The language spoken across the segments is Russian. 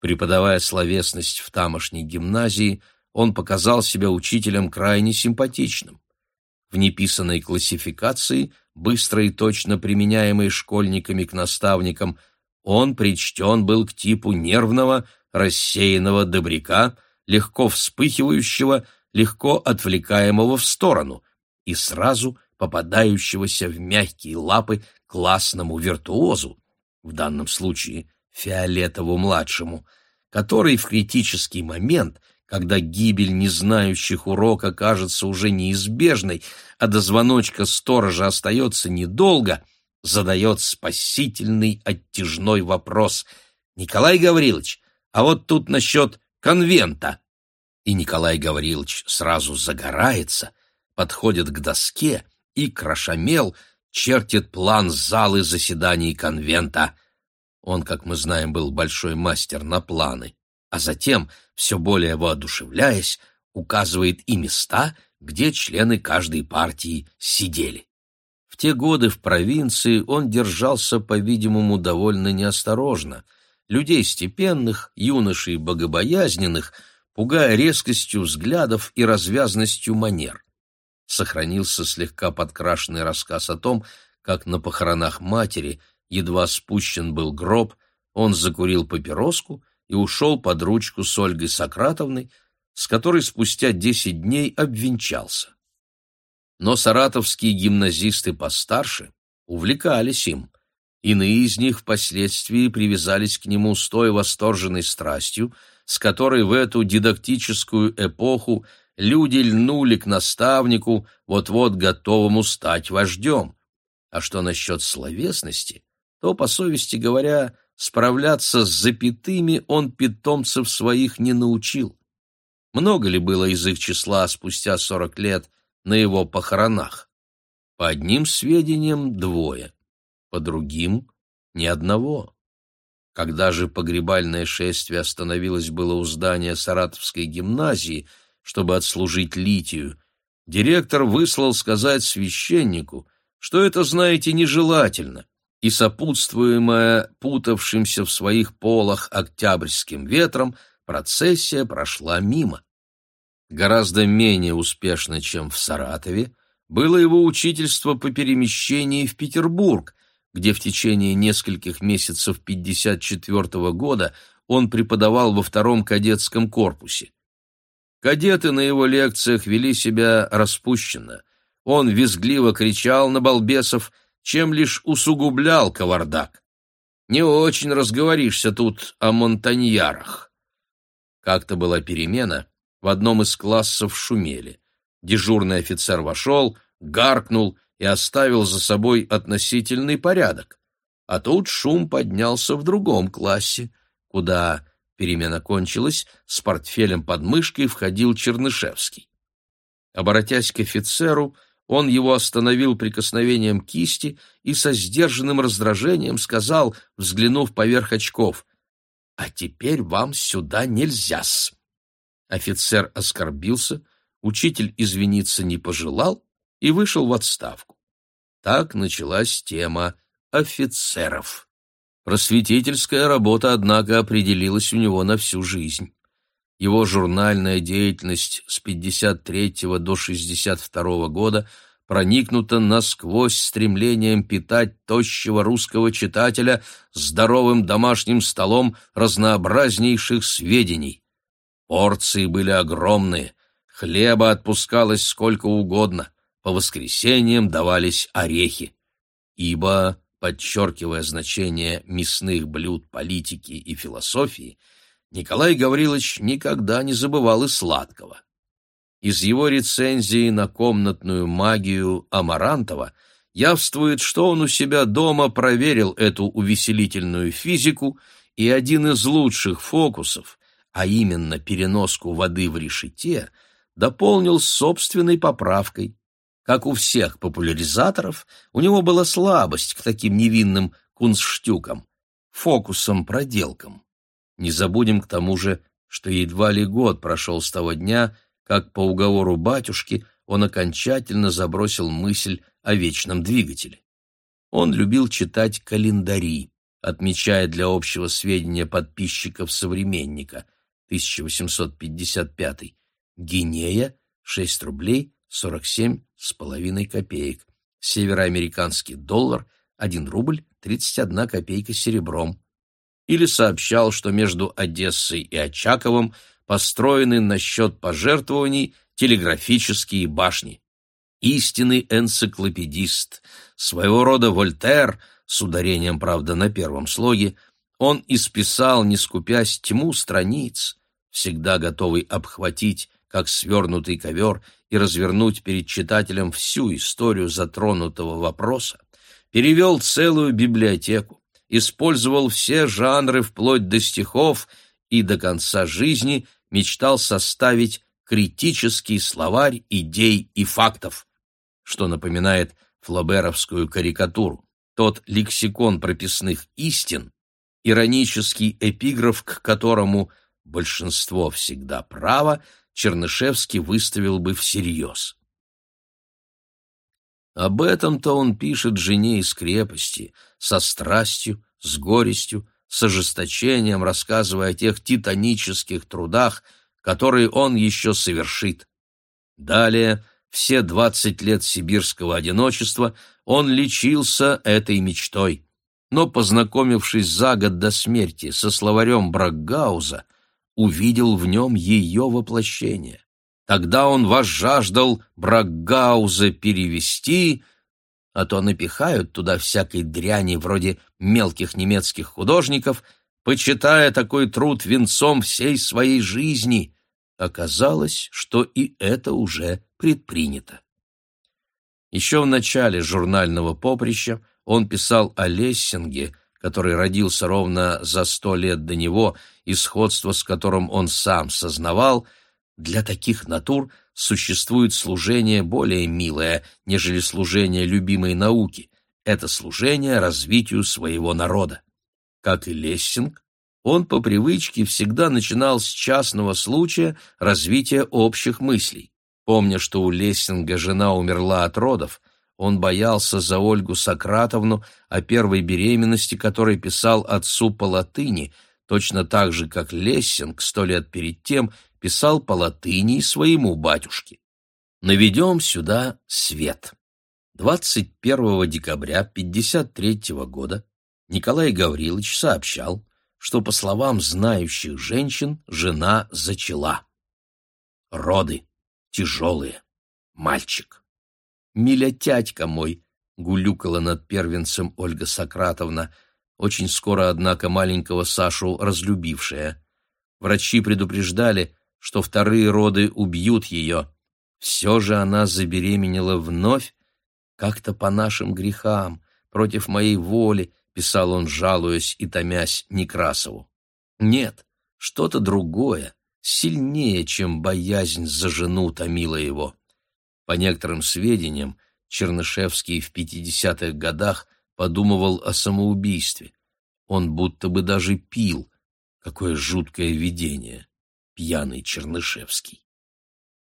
Преподавая словесность в тамошней гимназии, он показал себя учителем крайне симпатичным. В неписанной классификации, быстро и точно применяемой школьниками к наставникам, он причтен был к типу нервного, рассеянного добряка, легко вспыхивающего, легко отвлекаемого в сторону и сразу попадающегося в мягкие лапы классному виртуозу, в данном случае Фиолетову-младшему, который в критический момент, когда гибель незнающих урока кажется уже неизбежной, а до звоночка сторожа остается недолго, задает спасительный оттяжной вопрос. «Николай Гаврилович, а вот тут насчет конвента». И Николай Гаврилович сразу загорается, подходит к доске и, крошамел, чертит план залы заседаний конвента. Он, как мы знаем, был большой мастер на планы, а затем, все более воодушевляясь, указывает и места, где члены каждой партии сидели. В те годы в провинции он держался, по-видимому, довольно неосторожно. Людей степенных, юношей богобоязненных, пугая резкостью взглядов и развязностью манер сохранился слегка подкрашенный рассказ о том, как на похоронах матери едва спущен был гроб, он закурил папироску и ушел под ручку с Ольгой Сократовной, с которой спустя десять дней обвенчался. Но саратовские гимназисты постарше увлекались им. Иные из них впоследствии привязались к нему с той восторженной страстью, с которой в эту дидактическую эпоху люди льнули к наставнику, вот-вот готовому стать вождем. А что насчет словесности, то, по совести говоря, справляться с запятыми он питомцев своих не научил. Много ли было из их числа спустя сорок лет на его похоронах? По одним сведениям двое, по другим — ни одного. Когда же погребальное шествие остановилось было у здания Саратовской гимназии — чтобы отслужить Литию, директор выслал сказать священнику, что это, знаете, нежелательно, и сопутствуемая путавшимся в своих полах октябрьским ветром, процессия прошла мимо. Гораздо менее успешно, чем в Саратове, было его учительство по перемещении в Петербург, где в течение нескольких месяцев 54 года он преподавал во втором кадетском корпусе. Кадеты на его лекциях вели себя распущенно. Он визгливо кричал на балбесов, чем лишь усугублял кавардак. Не очень разговоришься тут о монтаньярах. Как-то была перемена, в одном из классов шумели. Дежурный офицер вошел, гаркнул и оставил за собой относительный порядок. А тут шум поднялся в другом классе, куда Перемена кончилась, с портфелем под мышкой входил Чернышевский. Обратясь к офицеру, он его остановил прикосновением кисти и со сдержанным раздражением сказал, взглянув поверх очков, «А теперь вам сюда нельзя-с». Офицер оскорбился, учитель извиниться не пожелал и вышел в отставку. Так началась тема офицеров. Просветительская работа, однако, определилась у него на всю жизнь. Его журнальная деятельность с 53 до 62 года проникнута насквозь стремлением питать тощего русского читателя здоровым домашним столом разнообразнейших сведений. Порции были огромные, хлеба отпускалось сколько угодно, по воскресеньям давались орехи. Ибо подчеркивая значение мясных блюд политики и философии, Николай Гаврилович никогда не забывал и сладкого. Из его рецензии на комнатную магию Амарантова явствует, что он у себя дома проверил эту увеселительную физику, и один из лучших фокусов, а именно переноску воды в решете, дополнил собственной поправкой, как у всех популяризаторов, у него была слабость к таким невинным кунстштюкам, фокусам-проделкам. Не забудем к тому же, что едва ли год прошел с того дня, как по уговору батюшки он окончательно забросил мысль о вечном двигателе. Он любил читать календари, отмечает для общего сведения подписчиков «Современника» 1855, Гинея 6 рублей 47 с половиной копеек, североамериканский доллар 1 рубль 31 копейка серебром. Или сообщал, что между Одессой и Очаковым построены на счет пожертвований телеграфические башни. Истинный энциклопедист, своего рода Вольтер, с ударением, правда, на первом слоге, он исписал, не скупясь, тьму страниц, всегда готовый обхватить, как свернутый ковер, и развернуть перед читателем всю историю затронутого вопроса, перевел целую библиотеку, использовал все жанры вплоть до стихов и до конца жизни мечтал составить критический словарь идей и фактов, что напоминает флоберовскую карикатуру, тот лексикон прописных истин, иронический эпиграф, к которому большинство всегда право, Чернышевский выставил бы всерьез. Об этом-то он пишет жене из крепости, со страстью, с горестью, с ожесточением, рассказывая о тех титанических трудах, который он еще совершит. Далее, все двадцать лет сибирского одиночества, он лечился этой мечтой. Но, познакомившись за год до смерти со словарем Бракгауза, увидел в нем ее воплощение. Тогда он возжаждал Бракгауза перевести, а то напихают туда всякой дряни вроде мелких немецких художников — почитая такой труд венцом всей своей жизни. Оказалось, что и это уже предпринято. Еще в начале журнального поприща он писал о Лессинге, который родился ровно за сто лет до него, и сходство с которым он сам сознавал, для таких натур существует служение более милое, нежели служение любимой науки. Это служение развитию своего народа. Как и Лессинг, он по привычке всегда начинал с частного случая развития общих мыслей. Помня, что у Лессинга жена умерла от родов, он боялся за Ольгу Сократовну о первой беременности, которой писал отцу по латыни, точно так же, как Лессинг сто лет перед тем писал по латыни своему батюшке. Наведем сюда свет. 21 декабря 1953 года Николай Гаврилович сообщал, что, по словам знающих женщин, жена зачала. Роды тяжелые. Мальчик. «Миля тятька мой», — гулюкала над первенцем Ольга Сократовна, очень скоро, однако, маленького Сашу разлюбившая. Врачи предупреждали, что вторые роды убьют ее. Все же она забеременела вновь, как-то по нашим грехам, против моей воли, — писал он, жалуясь и томясь Некрасову. Нет, что-то другое, сильнее, чем боязнь за жену томила его. По некоторым сведениям, Чернышевский в 50-х годах подумывал о самоубийстве. Он будто бы даже пил. Какое жуткое видение. Пьяный Чернышевский.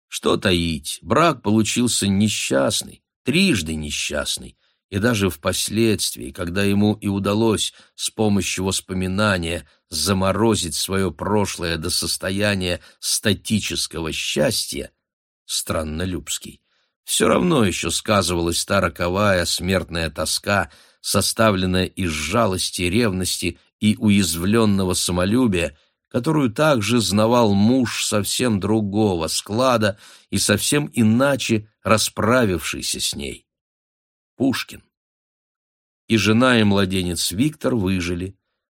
Что таить, брак получился несчастный, трижды несчастный, и даже впоследствии, когда ему и удалось с помощью воспоминания заморозить свое прошлое до состояния статического счастья, страннолюбский, все равно еще сказывалась та роковая смертная тоска, составленная из жалости, ревности и уязвленного самолюбия, которую также знавал муж совсем другого склада и совсем иначе расправившийся с ней. Пушкин. И жена, и младенец Виктор выжили,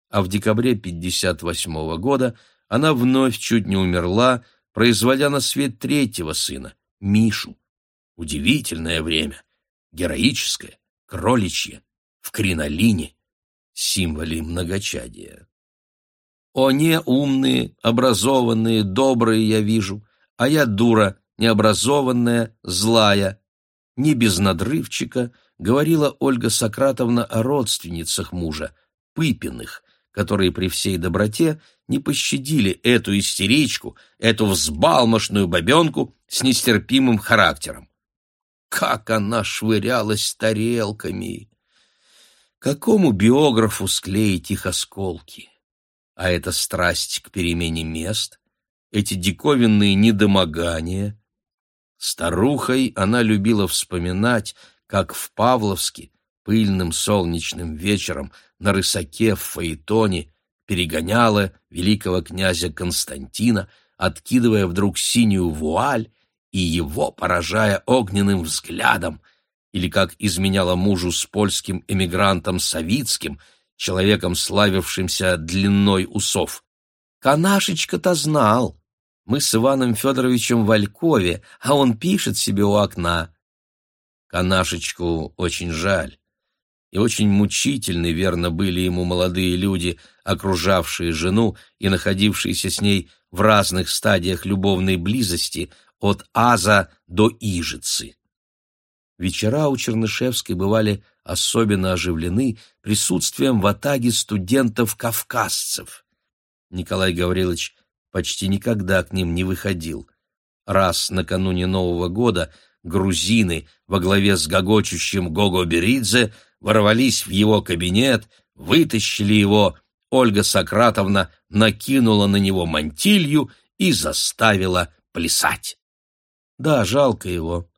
а в декабре 58 года она вновь чуть не умерла, производя на свет третьего сына, Мишу. Удивительное время, героическое, кроличье, в кринолине, символе многочадия. О, не умные, образованные, добрые я вижу, а я дура, необразованная, злая, не без надрывчика, говорила Ольга Сократовна о родственницах мужа, Пыпиных, которые при всей доброте не пощадили эту истеричку, эту взбалмошную бабенку с нестерпимым характером. Как она швырялась тарелками! Какому биографу склеить их осколки? А эта страсть к перемене мест, эти диковинные недомогания. Старухой она любила вспоминать, как в Павловске пыльным солнечным вечером на рысаке в Фаэтоне перегоняла великого князя Константина, откидывая вдруг синюю вуаль и его поражая огненным взглядом, или как изменяла мужу с польским эмигрантом Савицким, человеком, славившимся длиной усов. Канашечка-то знал. Мы с Иваном Федоровичем в Алькове, а он пишет себе у окна. Канашечку очень жаль. И очень мучительны, верно, были ему молодые люди, окружавшие жену и находившиеся с ней в разных стадиях любовной близости, от Аза до Ижицы. Вечера у Чернышевской бывали особенно оживлены присутствием в Атаге студентов-кавказцев. Николай Гаврилович почти никогда к ним не выходил. Раз накануне Нового года грузины во главе с гогочущим Гого Беридзе ворвались в его кабинет, вытащили его, Ольга Сократовна накинула на него мантилью и заставила плясать. Да, жалко его,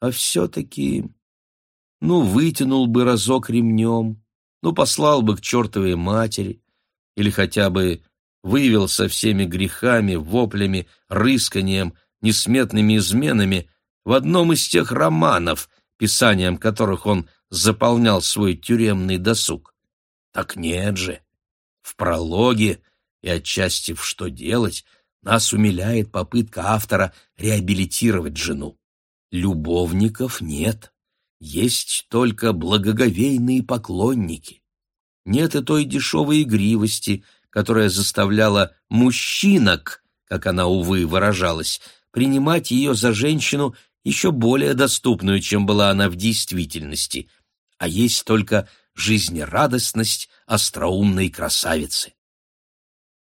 а все-таки... Ну, вытянул бы разок ремнем, ну, послал бы к чертовой матери, или хотя бы вывел со всеми грехами, воплями, рысканием, несметными изменами в одном из тех романов, писанием которых он заполнял свой тюремный досуг. Так нет же. В прологе и отчасти в «Что делать» нас умиляет попытка автора реабилитировать жену. Любовников нет, есть только благоговейные поклонники. Нет и той дешевой игривости, которая заставляла мужчинок, как она, увы, выражалась, принимать ее за женщину еще более доступную, чем была она в действительности, а есть только жизнерадостность остроумной красавицы.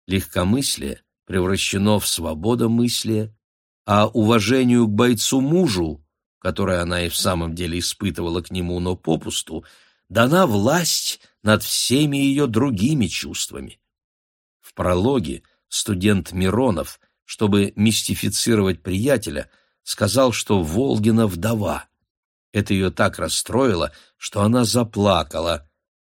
Легкомыслие превращено в свободомыслие, а уважению к бойцу-мужу, которое она и в самом деле испытывала к нему, но попусту, дана власть над всеми ее другими чувствами. В прологе студент Миронов, чтобы мистифицировать приятеля, сказал, что Волгина вдова. Это ее так расстроило, что она заплакала.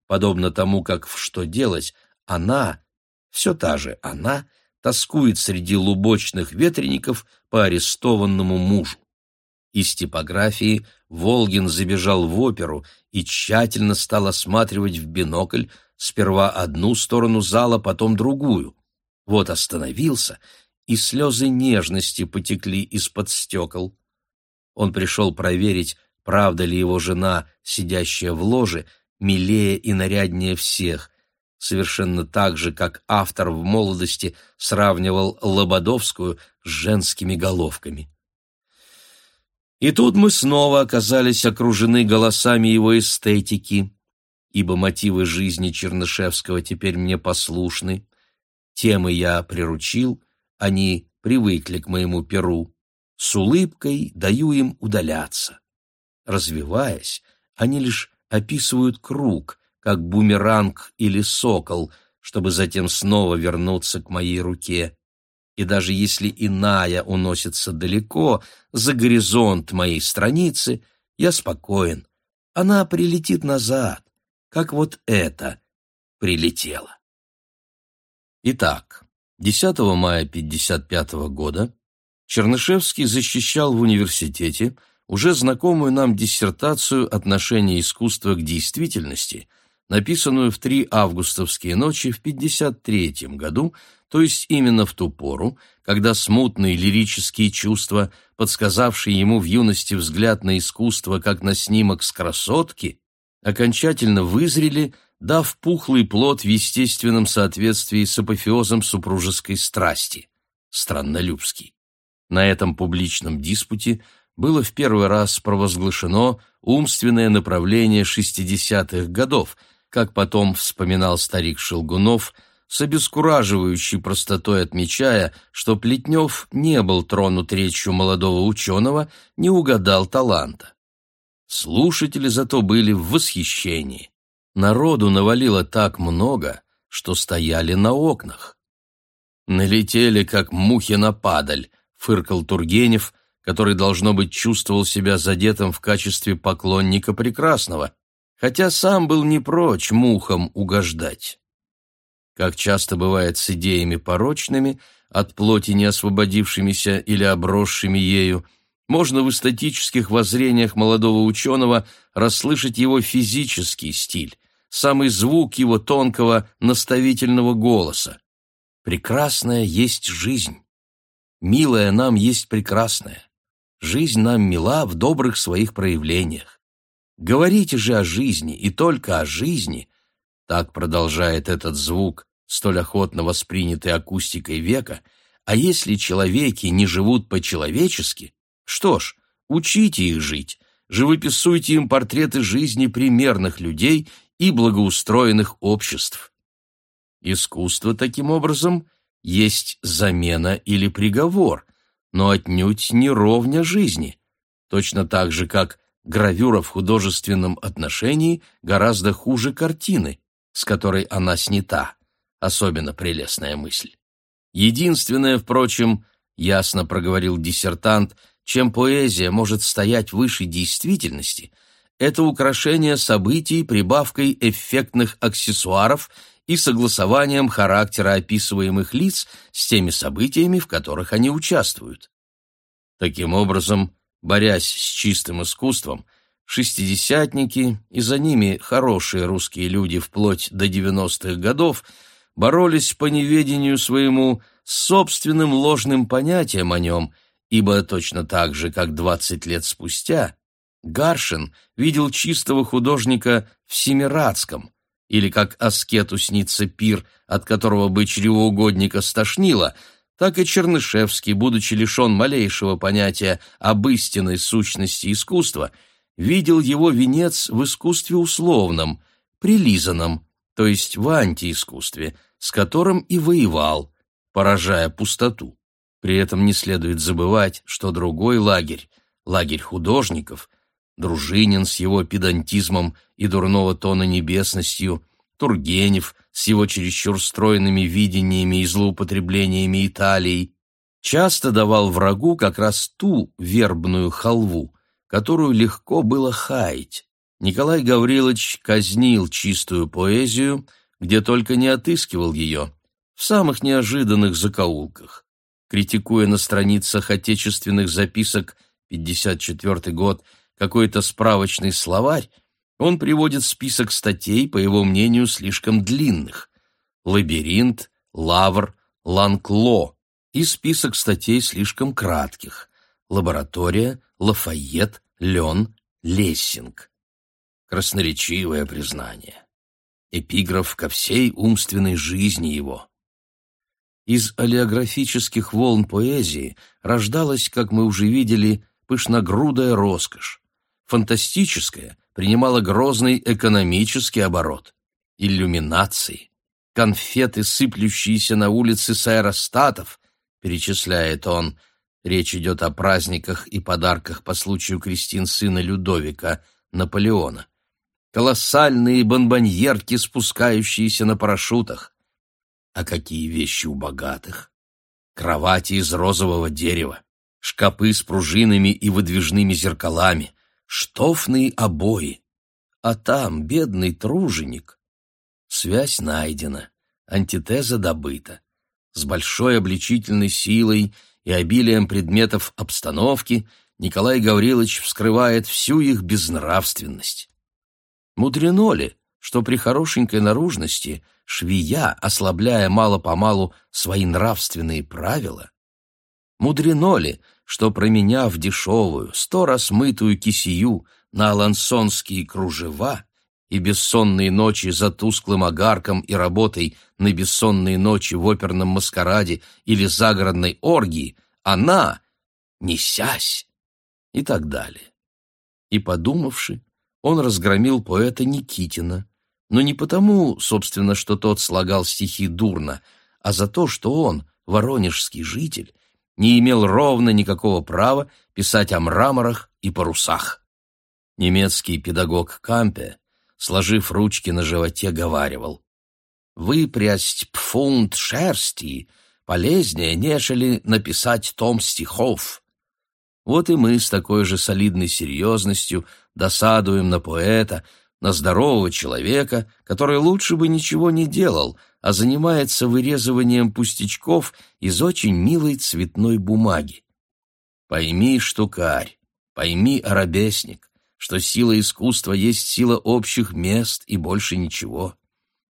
Подобно тому, как в «Что делать?» она, все та же она, тоскует среди лубочных ветреников по арестованному мужу. Из типографии Волгин забежал в оперу и тщательно стал осматривать в бинокль сперва одну сторону зала, потом другую. Вот остановился, и слезы нежности потекли из-под стекол. Он пришел проверить, правда ли его жена, сидящая в ложе, милее и наряднее всех, совершенно так же, как автор в молодости сравнивал Лободовскую с женскими головками. И тут мы снова оказались окружены голосами его эстетики, ибо мотивы жизни Чернышевского теперь мне послушны. Темы я приручил, они привыкли к моему перу. С улыбкой даю им удаляться. Развиваясь, они лишь описывают круг, как бумеранг или сокол, чтобы затем снова вернуться к моей руке. И даже если иная уносится далеко, за горизонт моей страницы, я спокоен. Она прилетит назад, как вот это прилетела. Итак, 10 мая 1955 года Чернышевский защищал в университете уже знакомую нам диссертацию «Отношение искусства к действительности», написанную в три августовские ночи в 53 году, то есть именно в ту пору, когда смутные лирические чувства, подсказавшие ему в юности взгляд на искусство как на снимок с красотки, окончательно вызрели, дав пухлый плод в естественном соответствии с апофеозом супружеской страсти. Страннолюбский. На этом публичном диспуте было в первый раз провозглашено умственное направление 60-х годов – как потом вспоминал старик Шелгунов, с обескураживающей простотой отмечая, что Плетнев не был тронут речью молодого ученого, не угадал таланта. Слушатели зато были в восхищении. Народу навалило так много, что стояли на окнах. «Налетели, как мухи на падаль», — фыркал Тургенев, который, должно быть, чувствовал себя задетым в качестве поклонника прекрасного, хотя сам был не прочь мухам угождать. Как часто бывает с идеями порочными, от плоти не освободившимися или обросшими ею, можно в эстетических воззрениях молодого ученого расслышать его физический стиль, самый звук его тонкого наставительного голоса. Прекрасная есть жизнь. Милая нам есть прекрасная. Жизнь нам мила в добрых своих проявлениях. Говорите же о жизни, и только о жизни, так продолжает этот звук, столь охотно воспринятый акустикой века, а если человеки не живут по-человечески, что ж, учите их жить, живописуйте им портреты жизни примерных людей и благоустроенных обществ. Искусство, таким образом, есть замена или приговор, но отнюдь не ровня жизни, точно так же, как гравюра в художественном отношении гораздо хуже картины, с которой она снята. Особенно прелестная мысль. Единственное, впрочем, ясно проговорил диссертант, чем поэзия может стоять выше действительности, это украшение событий прибавкой эффектных аксессуаров и согласованием характера описываемых лиц с теми событиями, в которых они участвуют. Таким образом, борясь с чистым искусством, шестидесятники и за ними хорошие русские люди вплоть до девяностых годов боролись по неведению своему с собственным ложным понятием о нем, ибо точно так же, как двадцать лет спустя, Гаршин видел чистого художника в Семирадском, или как аскету снится пир, от которого бы чревоугодника стошнило, так и Чернышевский, будучи лишен малейшего понятия об истинной сущности искусства, видел его венец в искусстве условном, прилизанном, то есть в антиискусстве, с которым и воевал, поражая пустоту. При этом не следует забывать, что другой лагерь, лагерь художников, Дружинин с его педантизмом и дурного тона небесностью, Тургенев с его чересчур стройными видениями и злоупотреблениями Италии, часто давал врагу как раз ту вербную халву, которую легко было хаять. Николай Гаврилович казнил чистую поэзию, где только не отыскивал ее, в самых неожиданных закоулках. Критикуя на страницах отечественных записок 54 год какой-то справочный словарь, он приводит список статей, по его мнению, слишком длинных. Лабиринт, Лавр, Ланкло и список статей слишком кратких. Лаборатория, Лафайет, Лен, Лессинг. Красноречивое признание. Эпиграф ко всей умственной жизни его. Из олеографических волн поэзии рождалась, как мы уже видели, пышногрудая роскошь фантастическое принимало грозный экономический оборот. Иллюминации, конфеты, сыплющиеся на улице с аэростатов, перечисляет он, речь идет о праздниках и подарках по случаю крестин сына Людовика, Наполеона. Колоссальные бомбоньерки, спускающиеся на парашютах. А какие вещи у богатых? Кровати из розового дерева, шкапы с пружинами и выдвижными зеркалами, штофные обои, а там бедный труженик. Связь найдена, антитеза добыта. С большой обличительной силой и обилием предметов обстановки Николай Гаврилович вскрывает всю их безнравственность. Мудрено ли, что при хорошенькой наружности швея, ослабляя мало-помалу свои нравственные правила, мудрено ли, что, променяв дешевую, сто раз мытую кисию на алансонские кружева и бессонные ночи за тусклым огарком и работой на бессонные ночи в оперном маскараде или загородной оргии, она, несясь, и так далее. И, подумавши, он разгромил поэта Никитина, но не потому, собственно, что тот слагал стихи дурно, а за то, что он, воронежский житель, не имел ровно никакого права писать о мраморах и парусах. Немецкий педагог Кампе сложив ручки на животе, говаривал. «Выпрясть пфунт шерсти полезнее, нежели написать том стихов». Вот и мы с такой же солидной серьезностью досадуем на поэта, на здорового человека, который лучше бы ничего не делал, а занимается вырезыванием пустячков из очень милой цветной бумаги. Пойми, штукарь, пойми, арабесник, что сила искусства есть сила общих мест и больше ничего.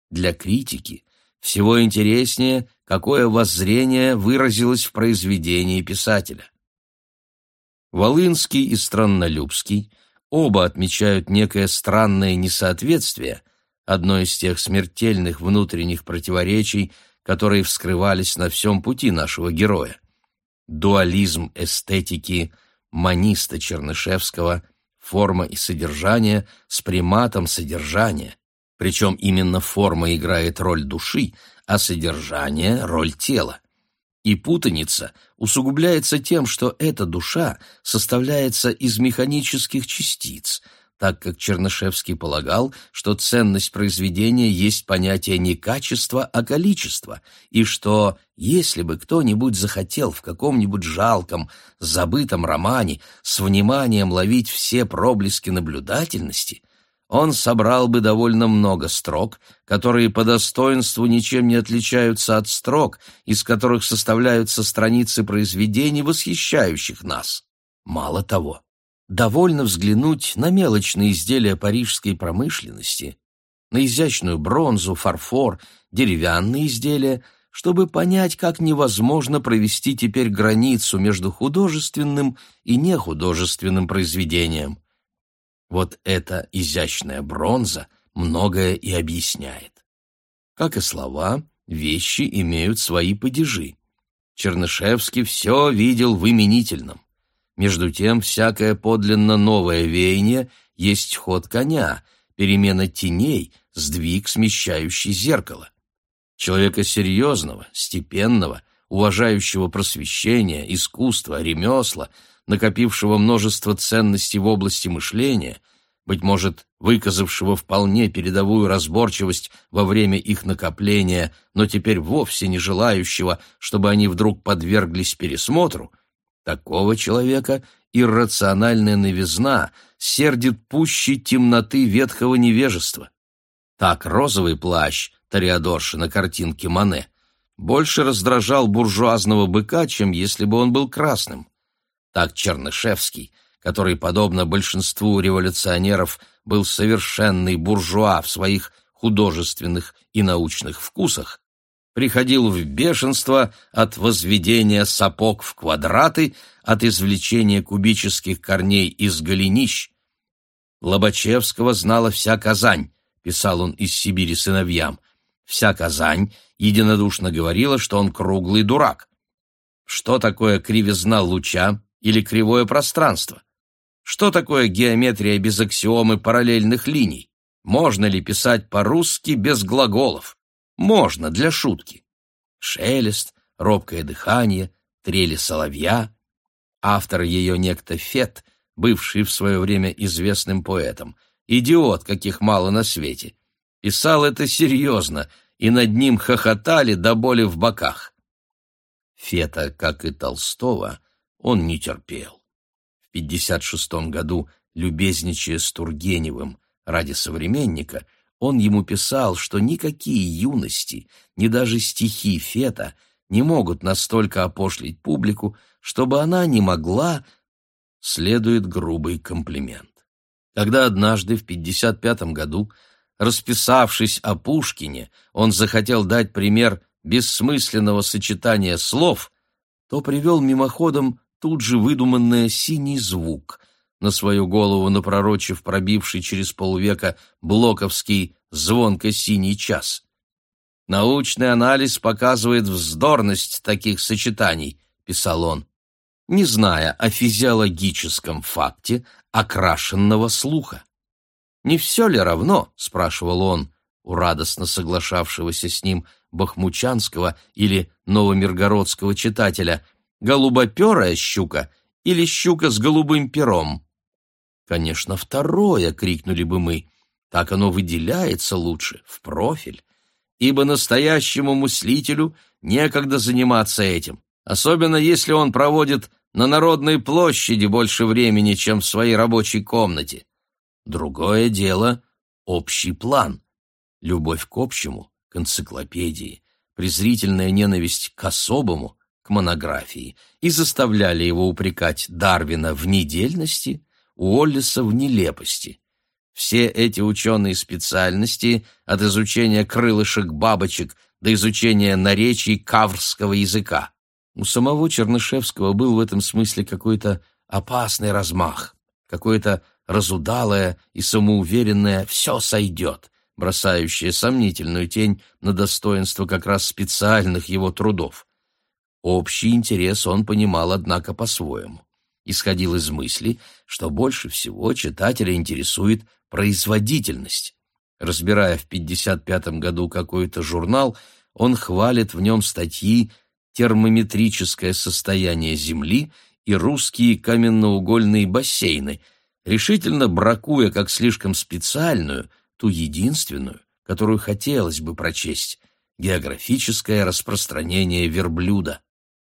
Для критики всего интереснее, какое воззрение выразилось в произведении писателя. Волынский и Страннолюбский оба отмечают некое странное несоответствие, одно из тех смертельных внутренних противоречий, которые вскрывались на всем пути нашего героя. Дуализм эстетики маниста Чернышевского, форма и содержание с приматом содержания, причем именно форма играет роль души, а содержание — роль тела. И путаница усугубляется тем, что эта душа составляется из механических частиц, так как Чернышевский полагал, что ценность произведения есть понятие не качества, а количества, и что, если бы кто-нибудь захотел в каком-нибудь жалком, забытом романе с вниманием ловить все проблески наблюдательности, он собрал бы довольно много строк, которые по достоинству ничем не отличаются от строк, из которых составляются страницы произведений, восхищающих нас. Мало того, довольно взглянуть на мелочные изделия парижской промышленности, на изящную бронзу, фарфор, деревянные изделия, чтобы понять, как невозможно провести теперь границу между художественным и нехудожественным произведением. Вот эта изящная бронза многое и объясняет. Как и слова, вещи имеют свои падежи. Чернышевский все видел в именительном. Между тем, всякое подлинно новое веяние есть ход коня, перемена теней, сдвиг, смещающий зеркало. Человека серьезного, степенного, уважающего просвещения, искусства, ремесла, накопившего множество ценностей в области мышления, быть может, выказавшего вполне передовую разборчивость во время их накопления, но теперь вовсе не желающего, чтобы они вдруг подверглись пересмотру, такого человека иррациональная новизна сердит пуще темноты ветхого невежества. Так розовый плащ Тореадорши на картинке Мане больше раздражал буржуазного быка, чем если бы он был красным. Так Чернышевский, который, подобно большинству революционеров, был совершенный буржуа в своих художественных и научных вкусах, приходил в бешенство от возведения сапог в квадраты, от извлечения кубических корней из голенищ. Лобачевского знала вся Казань, писал он из Сибири сыновьям. Вся Казань единодушно говорила, что он круглый дурак. Что такое кривизна луча, или кривое пространство? Что такое геометрия без аксиомы параллельных линий? Можно ли писать по-русски без глаголов? Можно, для шутки. Шелест, робкое дыхание, трели соловья. Автор ее некто Фет, бывший в свое время известным поэтом, идиот, каких мало на свете, писал это серьезно, и над ним хохотали до боли в боках. Фета, как и Толстого, он не терпел. В 56 году, любезничая с Тургеневым ради современника, он ему писал, что никакие юности, ни даже стихи Фета не могут настолько опошлить публику, чтобы она не могла, следует грубый комплимент. Когда однажды в 55 году, расписавшись о Пушкине, он захотел дать пример бессмысленного сочетания слов, то привел мимоходом тут же выдуманное «синий звук», на свою голову напророчив пробивший через полвека блоковский звонко-синий час. «Научный анализ показывает вздорность таких сочетаний», — писал он, не зная о физиологическом факте окрашенного слуха. «Не все ли равно?» — спрашивал он у радостно соглашавшегося с ним бахмучанского или новомиргородского читателя — голубоперая щука или щука с голубым пером? Конечно, второе, крикнули бы мы. так оно выделяется лучше, в профиль, ибо настоящему мыслителю некогда заниматься этим, особенно если он проводит на Народной площади больше времени, чем в своей рабочей комнате. Другое дело — общий план, любовь к общему, к энциклопедии, презрительная ненависть к особому, к монографии, и заставляли его упрекать Дарвина в недельности, Уоллиса в нелепости. Все эти ученые специальности, от изучения крылышек-бабочек до изучения наречий каврского языка. У самого Чернышевского был в этом смысле какой-то опасный размах, какое-то разудалое и самоуверенное «все сойдет», бросающее сомнительную тень на достоинство как раз специальных его трудов. Общий интерес он понимал, однако, по-своему. Исходил из мысли, что больше всего читателя интересует производительность. Разбирая в 55 году какой-то журнал, он хвалит в нем статьи «Термометрическое состояние Земли» и «Русские каменноугольные бассейны», решительно бракуя как слишком специальную, ту единственную, которую хотелось бы прочесть — географическое распространение верблюда.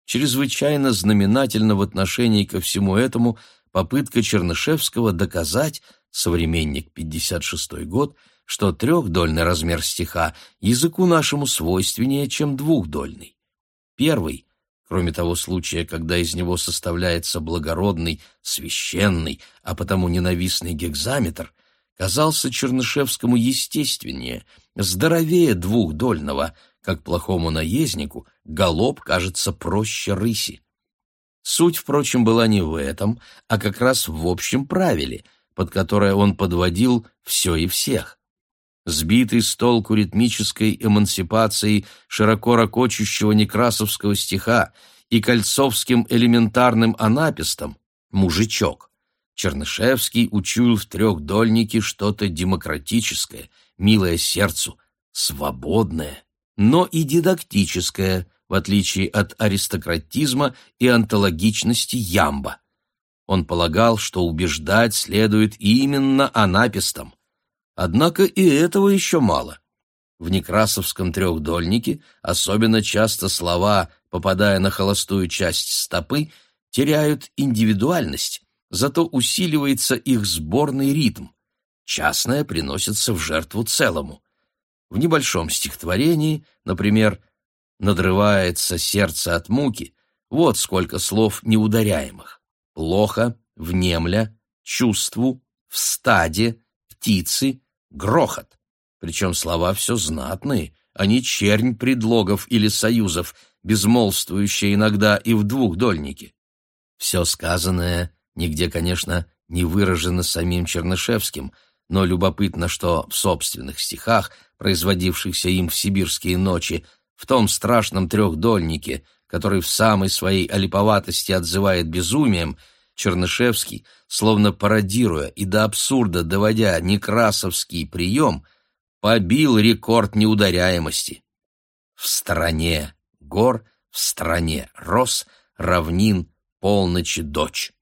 Чрезвычайно знаменательно в отношении ко всему этому попытка Чернышевского доказать, современник 56 год, что трехдольный размер стиха языку нашему свойственнее, чем двухдольный. Первый, кроме того случая, когда из него составляется благородный, священный, а потому ненавистный гекзаметр, казался Чернышевскому естественнее, здоровее двухдольного, как плохому наезднику галоп кажется проще рыси. Суть, впрочем, была не в этом, а как раз в общем правиле, под которое он подводил все и всех сбитый с толку ритмической эмансипацией широко ракочущего некрасовского стиха и кольцовским элементарным анапистом «Мужичок». Чернышевский учуял в трехдольнике что-то демократическое, милое сердцу, свободное, но и дидактическое, в отличие от аристократизма и антологичности ямба. Он полагал, что убеждать следует именно анапистом, Однако и этого еще мало. В некрасовском трехдольнике особенно часто слова, попадая на холостую часть стопы, теряют индивидуальность, зато усиливается их сборный ритм. Частное приносится в жертву целому. В небольшом стихотворении, например, «Надрывается сердце от муки», вот сколько слов неударяемых. Плохо, внемля, чувству, в стаде, птицы, грохот. Причем слова все знатные, а не чернь предлогов или союзов, безмолвствующая иногда и в двухдольнике. Все сказанное нигде, конечно, не выражено самим Чернышевским, но любопытно, что в собственных стихах, производившихся им в сибирские ночи, в том страшном трехдольнике, который в самой своей олиповатости отзывает безумием, Чернышевский, словно пародируя и до абсурда доводя некрасовский прием, побил рекорд неударяемости. В стороне гор, в стороне рос, равнин, полночи дочь.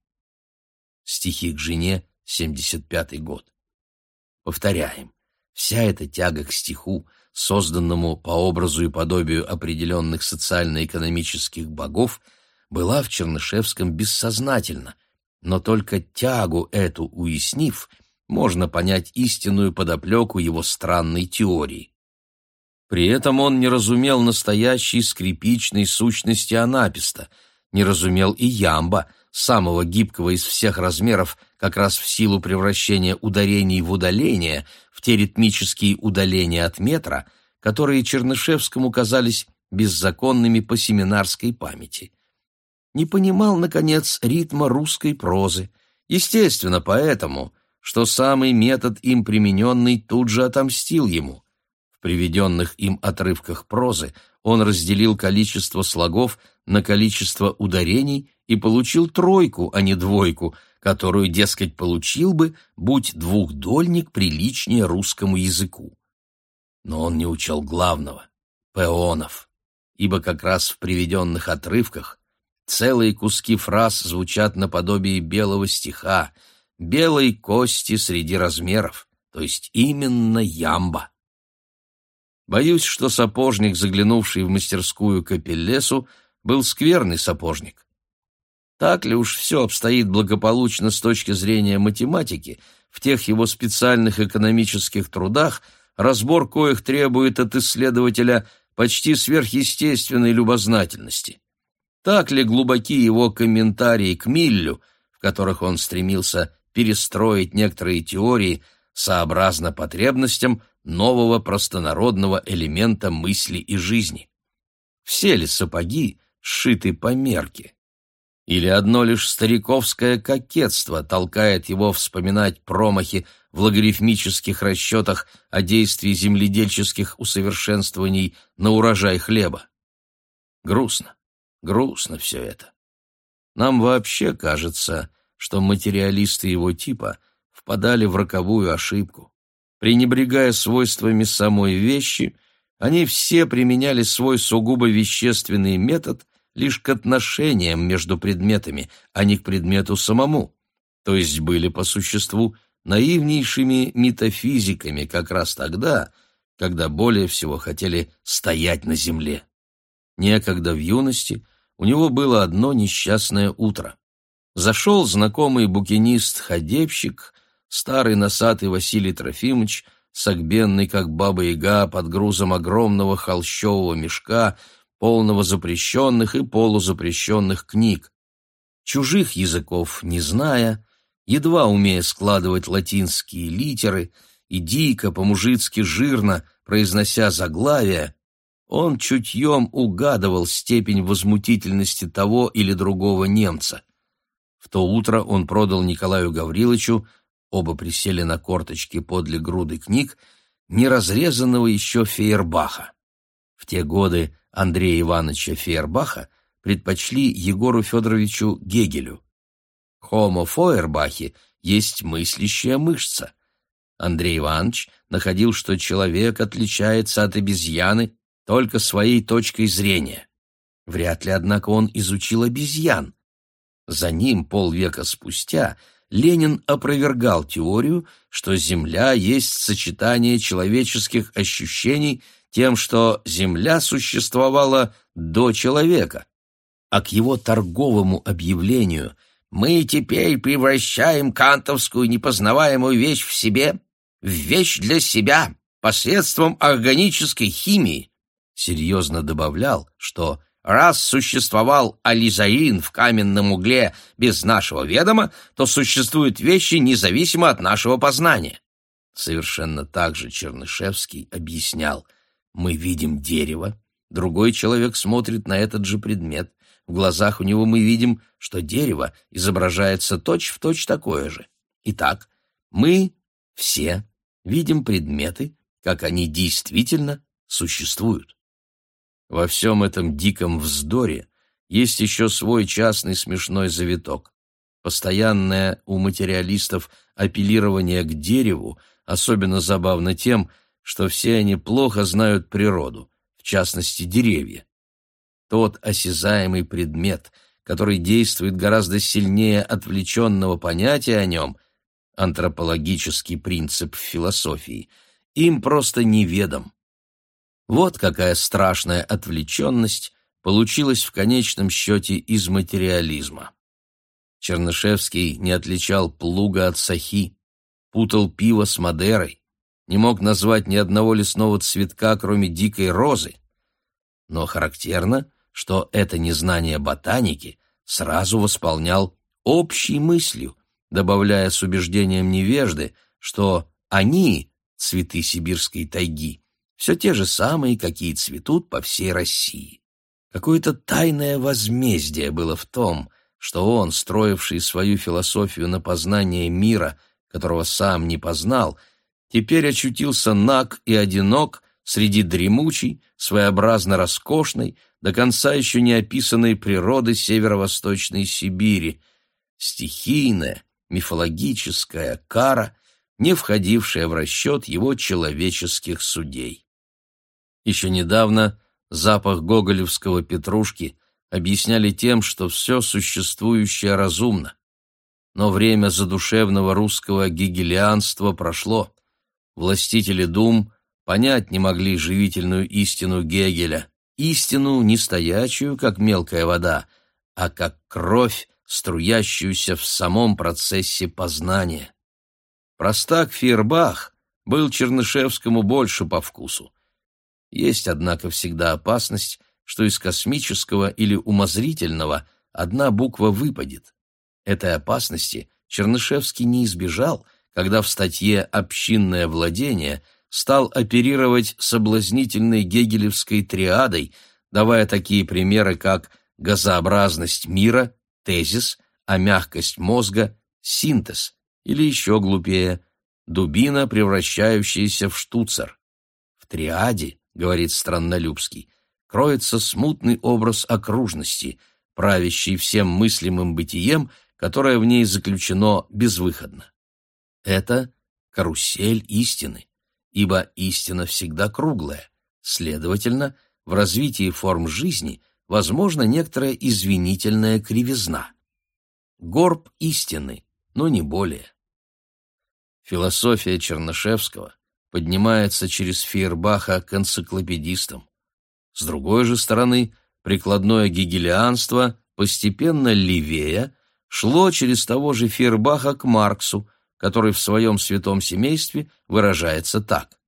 Стихи к жене, 75-й год. Повторяем, вся эта тяга к стиху, созданному по образу и подобию определенных социально-экономических богов, была в Чернышевском бессознательно, но только тягу эту уяснив, можно понять истинную подоплеку его странной теории. При этом он не разумел настоящей скрипичной сущности анаписта, не разумел и ямба, самого гибкого из всех размеров, как раз в силу превращения ударений в удаления, в те ритмические удаления от метра, которые Чернышевскому казались беззаконными по семинарской памяти не понимал, наконец, ритма русской прозы. Естественно, поэтому, что самый метод им примененный тут же отомстил ему. В приведенных им отрывках прозы он разделил количество слогов на количество ударений и получил тройку, а не двойку, которую, дескать, получил бы, будь двухдольник приличнее русскому языку. Но он не учел главного — пеонов, ибо как раз в приведенных отрывках Целые куски фраз звучат наподобие белого стиха, белой кости среди размеров, то есть именно ямба. Боюсь, что сапожник, заглянувший в мастерскую Капеллесу, был скверный сапожник. Так ли уж все обстоит благополучно с точки зрения математики, в тех его специальных экономических трудах, разбор коих требует от исследователя почти сверхъестественной любознательности? Так ли глубоки его комментарии к Миллю, в которых он стремился перестроить некоторые теории сообразно потребностям нового простонародного элемента мысли и жизни? Все ли сапоги сшиты по мерке? Или одно лишь стариковское кокетство толкает его вспоминать промахи в логарифмических расчетах о действии земледельческих усовершенствований на урожай хлеба? Грустно, грустно все это. Нам вообще кажется, что материалисты его типа впадали в роковую ошибку. Пренебрегая свойствами самой вещи, они все применяли свой сугубо вещественный метод лишь к отношениям между предметами, а не к предмету самому, то есть были по существу наивнейшими метафизиками как раз тогда, когда более всего хотели стоять на земле. Некогда в юности у него было одно несчастное утро. Зашел знакомый букинист-ходебщик, старый носатый Василий Трофимович, согбенный, как баба-яга, под грузом огромного холщового мешка, полного запрещенных и полузапрещенных книг. Чужих языков не зная, едва умея складывать латинские литеры и дико, по-мужицки жирно произнося заглавия, он чутьем угадывал степень возмутительности того или другого немца. В то утро он продал Николаю Гавриловичу, оба присели на корточки подле груды книг, неразрезанного еще Фейербаха. В те годы Андрея Ивановича Фейербаха предпочли Егору Федоровичу Гегелю. Хомо Фойербахе есть мыслящая мышца. Андрей Иванович находил, что человек отличается от обезьяны только своей точкой зрения. Вряд ли, однако, он изучил обезьян. За ним полвека спустя Ленин опровергал теорию, что Земля есть сочетание человеческих ощущений тем, что Земля существовала до человека, а к его торговому объявлению «Мы теперь превращаем кантовскую непознаваемую вещь в себе в вещь для себя посредством органической химии», серьезно добавлял, что раз существовал ализаин в каменном угле без нашего ведома, то существуют вещи независимо от нашего познания. Совершенно так же Чернышевский объяснял, мы видим дерево, другой человек смотрит на этот же предмет, в глазах у него мы видим, что дерево изображается точь-в-точь точь такое же. Итак, мы все видим предметы, как они действительно существуют. Во всем этом диком вздоре есть еще свой частный смешной завиток. Постоянное у материалистов апеллирование к дереву особенно забавно тем, что все они плохо знают природу, в частности деревья. Тот осязаемый предмет, который действует гораздо сильнее отвлеченного понятия о нем, антропологический принцип в философии, им просто неведом. Вот какая страшная отвлеченность получилась в конечном счете из материализма. Чернышевский не отличал плуга от сахи, путал пиво с Мадерой, не мог назвать ни одного лесного цветка, кроме дикой розы. Но характерно, что это незнание ботаники сразу восполнял общей мыслью, добавляя с убеждением невежды, что они, цветы сибирской тайги, все те же самые, какие цветут по всей России. Какое-то тайное возмездие было в том, что он, строивший свою философию на познание мира, которого сам не познал, — теперь очутился наг и одинок среди дремучей, своеобразно роскошной, до конца еще не описанной природы северо-восточной Сибири, стихийная, мифологическая кара, не входившая в расчет его человеческих судей. Еще недавно запах гоголевского петрушки объясняли тем, что все существующее разумно. Но время задушевного русского гегелианства прошло. Властители дум понять не могли живительную истину Гегеля, истину не стоячую, как мелкая вода, а как кровь, струящуюся в самом процессе познания. Простак Фейербах был Чернышевскому больше по вкусу. Есть, однако, всегда опасность, что из космического или умозрительного одна буква выпадет. Этой опасности Чернышевский не избежал, когда в статье «Общинное владение» стал оперировать соблазнительной гегелевской триадой, давая такие примеры, как газообразность мира, тезис, а мягкость мозга – синтез, или еще глупее – дубина, превращающаяся в штуцер. В триаде, говорит Страннолюбский, кроется смутный образ окружности, правящий всем мыслимым бытием, которое в ней заключено безвыходно. Это карусель истины ибо истина всегда круглая. Следовательно, в развитии форм жизни возможна некоторая извинительная кривизна. Горб истины, но не более. Философия Чернышевского поднимается через Фейербаха к энциклопедистам. С другой же стороны, прикладное гегелианство, постепенно левее, шло через того же Фейербаха к Марксу, который в своем святом семействе выражается так.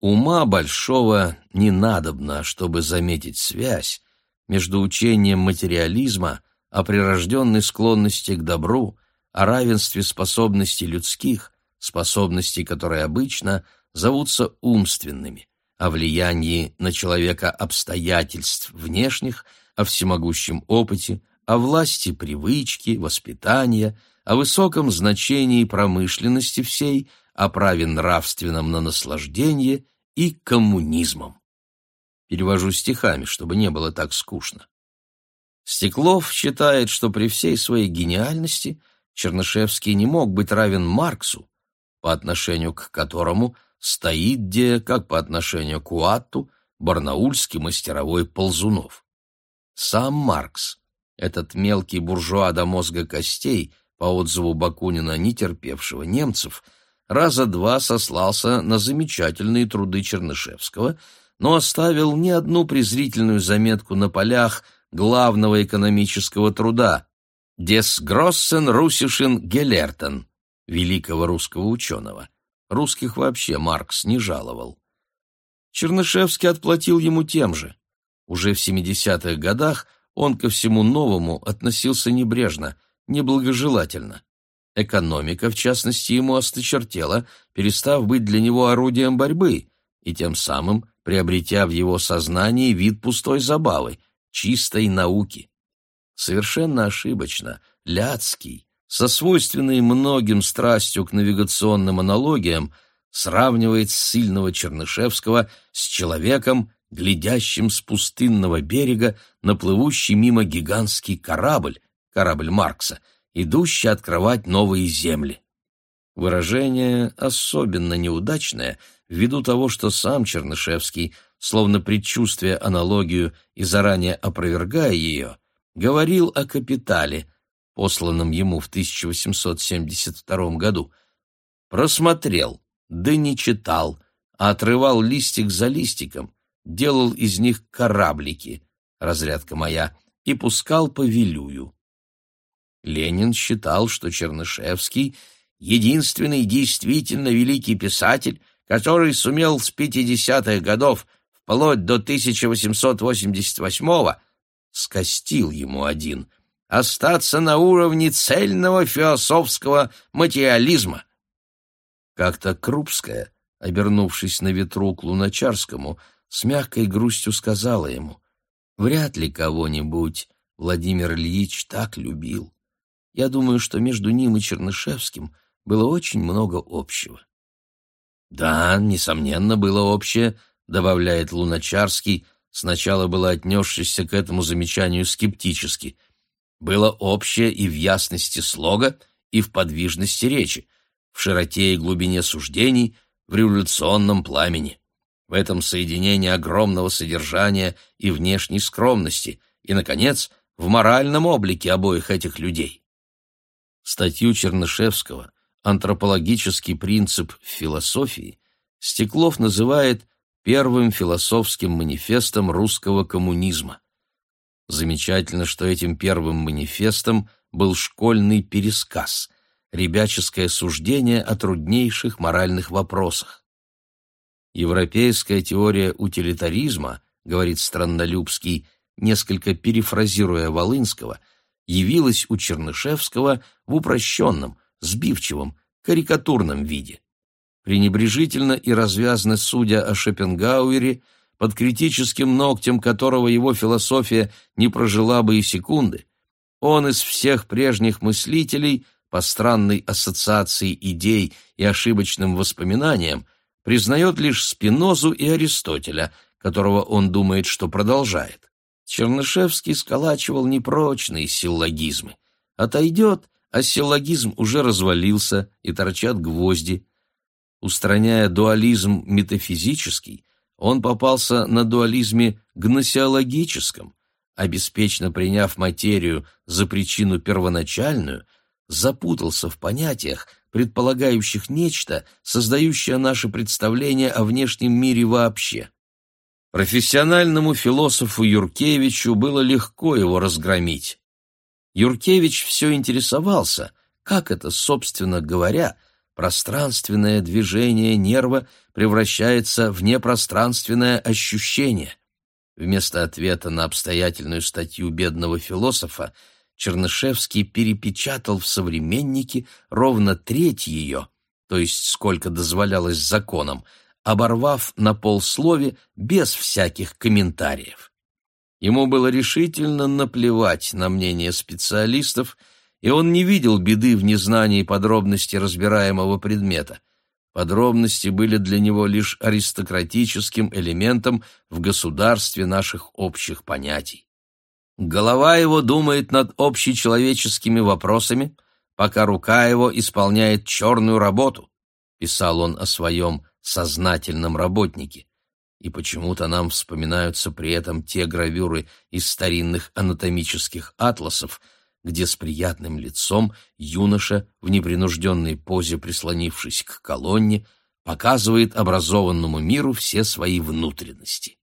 «Ума большого не надобно, чтобы заметить связь между учением материализма о прирожденной склонности к добру, о равенстве способностей людских, способностей, которые обычно зовутся умственными, о влиянии на человека обстоятельств внешних, о всемогущем опыте, о власти привычки, воспитания – о высоком значении промышленности всей, о праве нравственном на наслаждение и коммунизмом. Перевожу стихами, чтобы не было так скучно. Стеклов считает, что при всей своей гениальности Чернышевский не мог быть равен Марксу, по отношению к которому стоит где, как по отношению к Уатту, барнаульский мастеровой Ползунов. Сам Маркс, этот мелкий буржуа до мозга костей, по отзыву Бакунина, не терпевшего немцев, раза два сослался на замечательные труды Чернышевского, но оставил не одну презрительную заметку на полях главного экономического труда «Des Grossen Russischen Gelehrten» великого русского ученого. Русских вообще Маркс не жаловал. Чернышевский отплатил ему тем же. Уже в 70-х годах он ко всему новому относился небрежно – неблагожелательно. Экономика, в частности, ему осточертела, перестав быть для него орудием борьбы, и тем самым приобретя в его сознании вид пустой забавы, чистой науки. Совершенно ошибочно, Ляцкий, со свойственной многим страстью к навигационным аналогиям, сравнивает сильного Чернышевского с человеком, глядящим с пустынного берега на плывущий мимо гигантский корабль, корабль Маркса, идущий открывать новые земли. Выражение особенно неудачное ввиду того, что сам Чернышевский, словно предчувствуя аналогию и заранее опровергая ее, говорил о капитале, посланном ему в 1872 году. Просмотрел, да не читал, а отрывал листик за листиком, делал из них кораблики, разрядка моя, и пускал по Вилюю. Ленин считал, что Чернышевский — единственный действительно великий писатель, который сумел с 50-х годов вплоть до 1888-го, скостил ему один, остаться на уровне цельного философского материализма. Как-то Крупская, обернувшись на ветру к Луначарскому, с мягкой грустью сказала ему, «Вряд ли кого-нибудь Владимир Ильич так любил». Я думаю, что между ним и Чернышевским было очень много общего. «Да, несомненно, было общее», — добавляет Луначарский, сначала было отнесшийся к этому замечанию скептически. «Было общее и в ясности слога, и в подвижности речи, в широте и глубине суждений, в революционном пламени. В этом соединении огромного содержания и внешней скромности, и, наконец, в моральном облике обоих этих людей. Статью Чернышевского «Антропологический принцип философии» Стеклов называет первым философским манифестом русского коммунизма. Замечательно, что этим первым манифестом был школьный пересказ, ребяческое суждение о труднейших моральных вопросах. Европейская теория утилитаризма, говорит Страннолюбский, несколько перефразируя Волынского, явилась у Чернышевского в упрощенном, сбивчивом, карикатурном виде. Пренебрежительно и развязно судя о Шопенгауэре, под критическим ногтем которого его философия не прожила бы и секунды, он из всех прежних мыслителей, по странной ассоциации идей и ошибочным воспоминаниям, признает лишь Спинозу и Аристотеля, которого он думает, что продолжает. Чернышевский сколачивал непрочные силлогизмы. Отойдет, а силлогизм уже развалился, и торчат гвозди. Устраняя дуализм метафизический, он попался на дуализме гносеологическом, а беспечно приняв материю за причину первоначальную, запутался в понятиях, предполагающих нечто, создающее наше представление о внешнем мире вообще. Профессиональному философу Юркевичу было легко его разгромить. Юркевич все интересовался, как это, собственно говоря, пространственное движение нерва превращается в непространственное ощущение. Вместо ответа на обстоятельную статью бедного философа Чернышевский перепечатал в «Современнике» ровно треть ее, то есть сколько дозволялось законом, оборвав на полслове без всяких комментариев. Ему было решительно наплевать на мнение специалистов, и он не видел беды в незнании подробностей разбираемого предмета. Подробности были для него лишь аристократическим элементом в государстве наших общих понятий. Голова его думает над общечеловеческими вопросами, пока рука его исполняет черную работу, писал он о своем сознательном работнике. И почему-то нам вспоминаются при этом те гравюры из старинных анатомических атласов, где с приятным лицом юноша в непринужденной позе, прислонившись к колонне, показывает образованному миру все свои внутренности.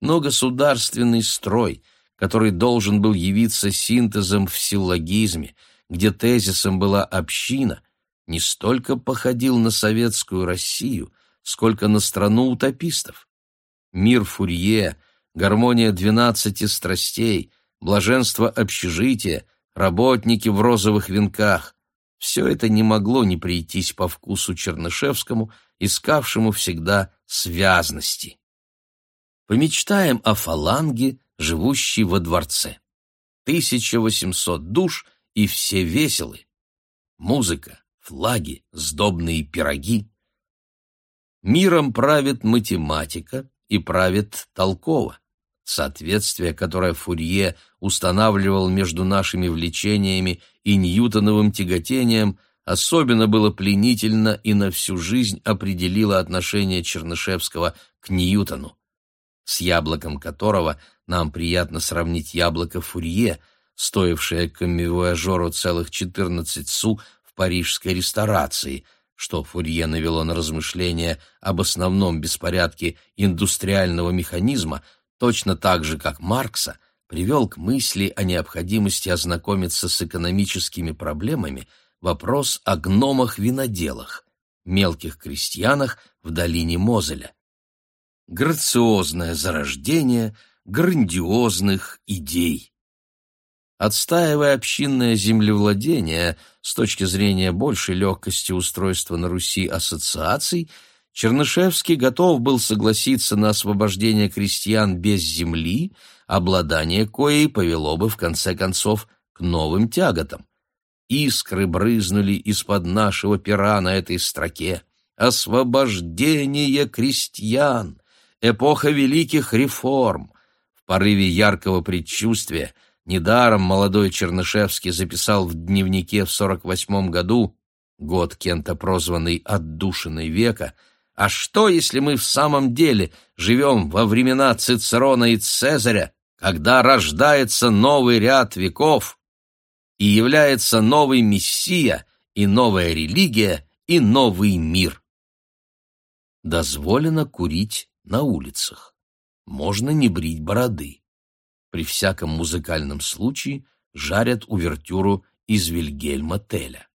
Но государственный строй, который должен был явиться синтезом в силлогизме, где тезисом была община, не столько походил на советскую Россию, сколько на страну утопистов. Мир Фурье, гармония двенадцати страстей, блаженство общежития, работники в розовых венках — все это не могло не прийтись по вкусу Чернышевскому, искавшему всегда связности. Помечтаем о фаланге, живущей во дворце. Тысяча восемьсот душ, и все веселы. Музыка, флаги, сдобные пироги. Миром правит математика и правит толково соответствие, которое Фурье устанавливал между нашими влечениями и ньютоновым тяготением, особенно было пленительно и на всю жизнь определило отношение Чернышевского к Ньютону, с яблоком которого нам приятно сравнить яблоко Фурье, стоившее камевуажеру целых 14 су парижской ресторации, что Фурье навело на размышления об основном беспорядке индустриального механизма, точно так же, как Маркса, привел к мысли о необходимости ознакомиться с экономическими проблемами вопрос о гномах-виноделах, мелких крестьянах в долине Мозеля. Грациозное зарождение грандиозных идей. Отстаивая общинное землевладение с точки зрения большей легкости устройства на Руси ассоциаций, Чернышевский готов был согласиться на освобождение крестьян без земли, обладание коей повело бы, в конце концов, к новым тяготам. Искры брызнули из-под нашего пера на этой строке. Освобождение крестьян! Эпоха великих реформ! В порыве яркого предчувствия недаром молодой Чернышевский записал в дневнике в 48 году, год Кента прозванный «отдушиной века», а что, если мы в самом деле живем во времена Цицерона и Цезаря, когда рождается новый ряд веков и является новый мессия и новая религия и новый мир? дозволено курить на улицах. Можно не брить бороды. При всяком музыкальном случае жарят увертюру из Вильгельма Теля.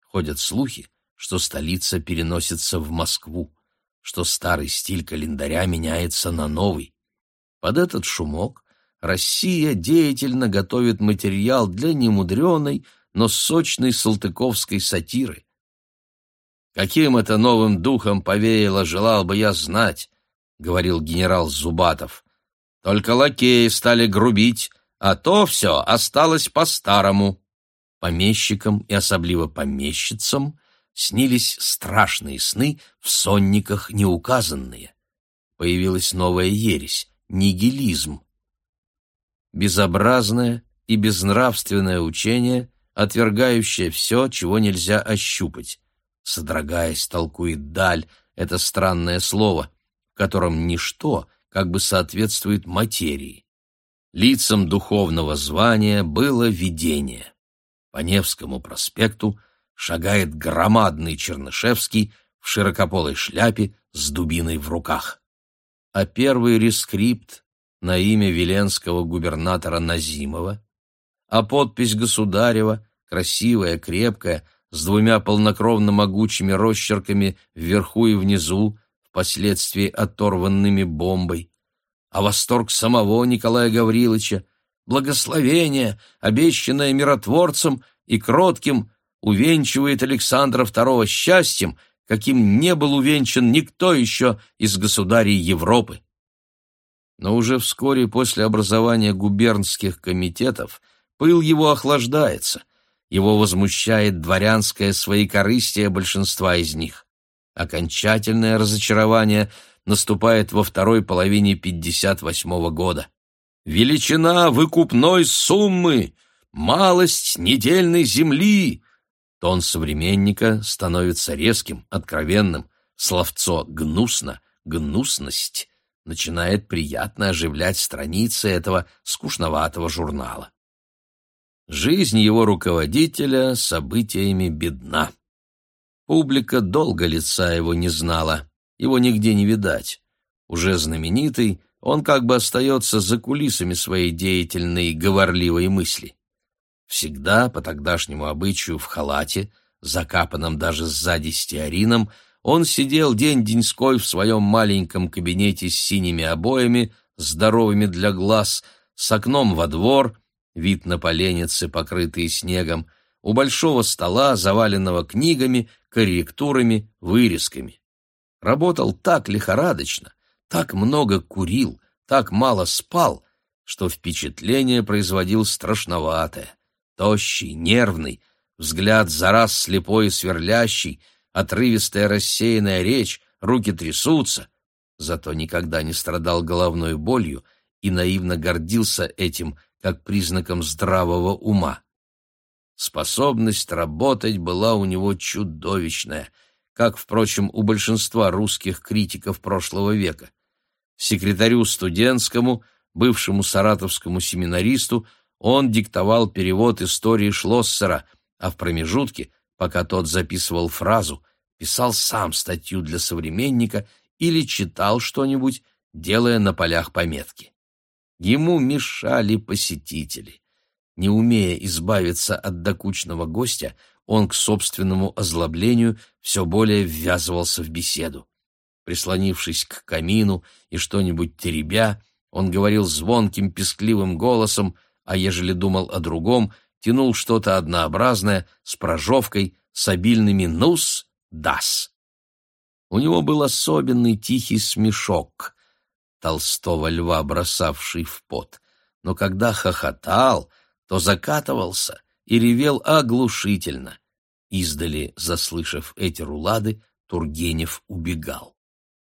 Ходят слухи, что столица переносится в Москву, что старый стиль календаря меняется на новый. Под этот шумок Россия деятельно готовит материал для немудреной, но сочной салтыковской сатиры. Каким это новым духом повеяло, желал бы я знать, — говорил генерал Зубатов. Только лакеи стали грубить, а то все осталось по-старому. Помещикам и особливо помещицам снились страшные сны в сонниках неуказанные. Появилась новая ересь — нигилизм. Безобразное и безнравственное учение, отвергающее все, чего нельзя ощупать. Содрогаясь, толкует даль это странное слово, в котором ничто как бы соответствует материи. Лицам духовного звания было видение. По Невскому проспекту шагает громадный Чернышевский в широкополой шляпе с дубиной в руках. А первый рескрипт на имя веленского губернатора Назимова, а подпись государева, красивая, крепкая, с двумя полнокровно могучими росчерками вверху и внизу, впоследствии оторванными бомбой, а восторг самого Николая Гавриловича, благословение, обещанное миротворцем и кротким, увенчивает Александра II счастьем, каким не был увенчан никто еще из государей Европы. Но уже вскоре после образования губернских комитетов пыл его охлаждается, его возмущает дворянское своекорыстие большинства из них. Окончательное разочарование наступает во второй половине 58 года. Величина выкупной суммы, малость недельной земли. Тон современника становится резким, откровенным, словцо «гнусно», «гнусность» начинает приятно оживлять страницы этого скучноватого журнала. Жизнь его руководителя событиями бедна. Публика долго лица его не знала, его нигде не видать. Уже знаменитый, он как бы остается за кулисами своей деятельной говорливой мысли. Всегда, по тогдашнему обычаю, в халате, закапанном даже сзади стеарином, он сидел день-деньской в своем маленьком кабинете с синими обоями, здоровыми для глаз, с окном во двор, вид на поленницы, покрытые снегом, у большого стола, заваленного книгами, корректурами, вырезками. Работал так лихорадочно, так много курил, так мало спал, что впечатление производил страшноватое. Тощий, нервный, взгляд за раз слепой и сверлящий — отрывистая рассеянная речь, руки трясутся, зато никогда не страдал головной болью и наивно гордился этим как признаком здравого ума. Способность работать была у него чудовищная, как, впрочем, у большинства русских критиков прошлого века. Секретарю студентскому, бывшему саратовскому семинаристу, он диктовал перевод истории Шлоссера, а в промежутке пока тот записывал фразу, писал сам статью для современника или читал что-нибудь, делая на полях пометки. Ему мешали посетители. Не умея избавиться от докучного гостя, он к собственному озлоблению все более ввязывался в беседу. Прислонившись к камину и что-нибудь теребя, он говорил звонким пескливым голосом, а ежели думал о другом — тянул что-то однообразное, с прожевкой, с обильными «нус», «дас». У него был особенный тихий смешок, толстого льва, бросавший в пот, но когда хохотал, то закатывался и ревел оглушительно. Издали, заслышав эти рулады, Тургенев убегал.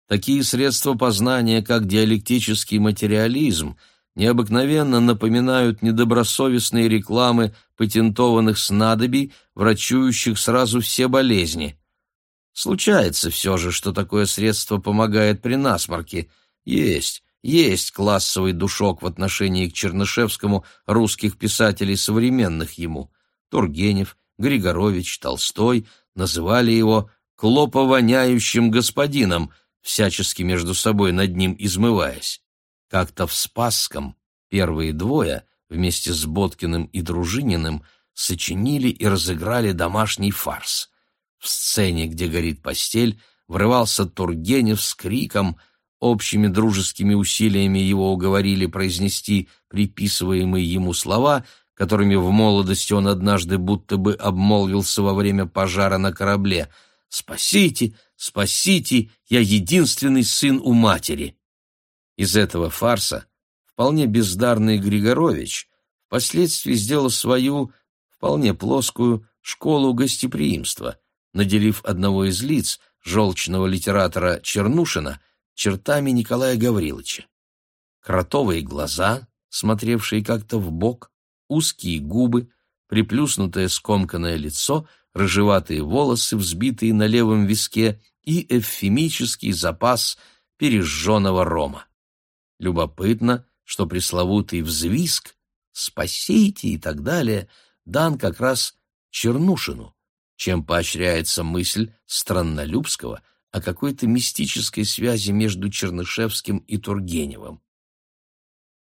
Такие средства познания, как диалектический материализм — необыкновенно напоминают недобросовестные рекламы патентованных снадобий, врачующих сразу все болезни. Случается все же, что такое средство помогает при насморке. Есть, есть классовый душок в отношении к Чернышевскому русских писателей современных ему. Тургенев, Григорович, Толстой называли его клоповоняющим господином, всячески между собой над ним измываясь. Как-то в Спасском первые двое, вместе с Боткиным и Дружининым, сочинили и разыграли домашний фарс. В сцене, где горит постель, врывался Тургенев с криком, общими дружескими усилиями его уговорили произнести приписываемые ему слова, которыми в молодости он однажды будто бы обмолвился во время пожара на корабле «Спасите, спасите, я единственный сын у матери». Из этого фарса вполне бездарный Григорович впоследствии сделал свою, вполне плоскую, школу гостеприимства, наделив одного из лиц, желчного литератора Чернушина, чертами Николая Гавриловича. Кротовые глаза, смотревшие как-то в бок, узкие губы, приплюснутое скомканное лицо, рыжеватые волосы, взбитые на левом виске и эвфемический запас пережженного рома. Любопытно, что пресловутый взвизг «спасите» и так далее дан как раз Чернушину, чем поощряется мысль Страннолюбского о какой-то мистической связи между Чернышевским и Тургеневым.